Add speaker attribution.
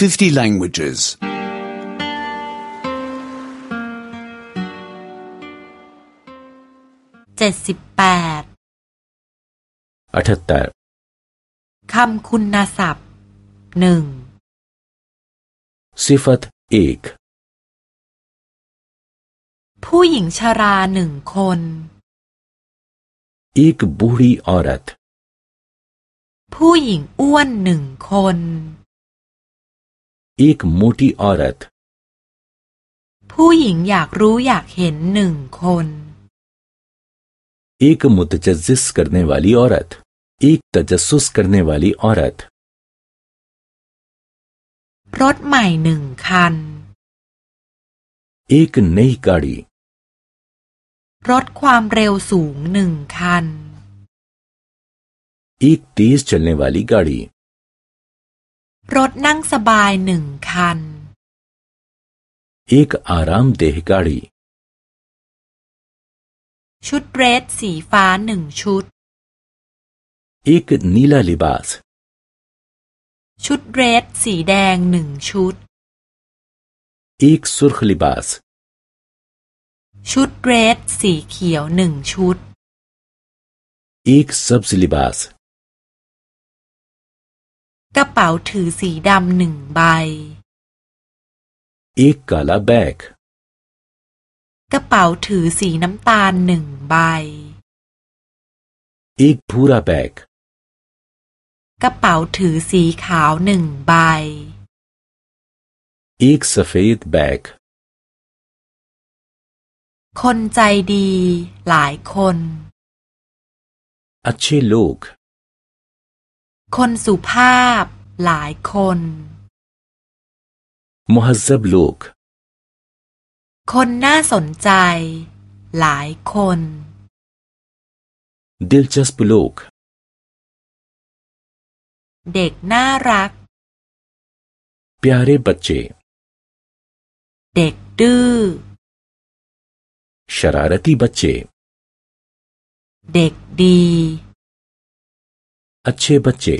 Speaker 1: 50 languages.
Speaker 2: เจ็ดสิบแปด
Speaker 3: अठहत्तर
Speaker 2: คำคุณศัพท์หนึ่ง
Speaker 3: सिफत एक
Speaker 2: ผู้หญิงชราหนึ่งคน
Speaker 3: एक बूढ़ी औरत
Speaker 2: ผู้หญิงอ้วนหนึ่งคน
Speaker 3: एक मोटी औरत
Speaker 2: ผู้หญิงอยากรู้อยากเห็นหนึ่งคน
Speaker 3: एक मुतजस्सिस करने वाली औरत एक तजस्सुस करने वाली औरत
Speaker 2: รถใหม่หนึ่งคัน
Speaker 3: एक नई गाड़ी
Speaker 2: รถความเร็วสูงหนึ่งคัน
Speaker 3: एक तेज चलने वाली गाड़ी
Speaker 2: รถนั่งสบายหนึ่งคัน
Speaker 3: एक आरामदेह गाड़ी
Speaker 2: ชุดเดรสสีฟ้าหนึ่งชุด
Speaker 3: एक नीला लिबास
Speaker 2: ชุดเดรสสีแดงหนึ่งชุด
Speaker 3: एक सुर्ख लिबास
Speaker 2: ชุดเดรสสีเขียวหนึ่งชุด
Speaker 3: एक सब्ज लिबास
Speaker 2: กระเป๋าถือสีดำหนึ่งใบ
Speaker 3: एक काला बैग
Speaker 2: กระเป๋าถือสีน้ำตาลหนึ่งใบ
Speaker 3: एक भूरा बैग
Speaker 2: กระเป๋าถือสีขาวหนึ่งใบ
Speaker 3: एक सफेद बैग
Speaker 2: คนใจดีหลายคน
Speaker 3: अच्छे लोग
Speaker 2: คนสุภาพหลายคน
Speaker 3: मुहज्जब लोग
Speaker 2: คนน่าสนใจหลายคน
Speaker 3: दिलचस्प लोग
Speaker 2: เด็กน่ารัก
Speaker 3: प्यारे बच्चे
Speaker 2: เด็กดื้อ
Speaker 3: शरारती बच्चे
Speaker 2: เด็กดี
Speaker 3: अच्छे बच्चे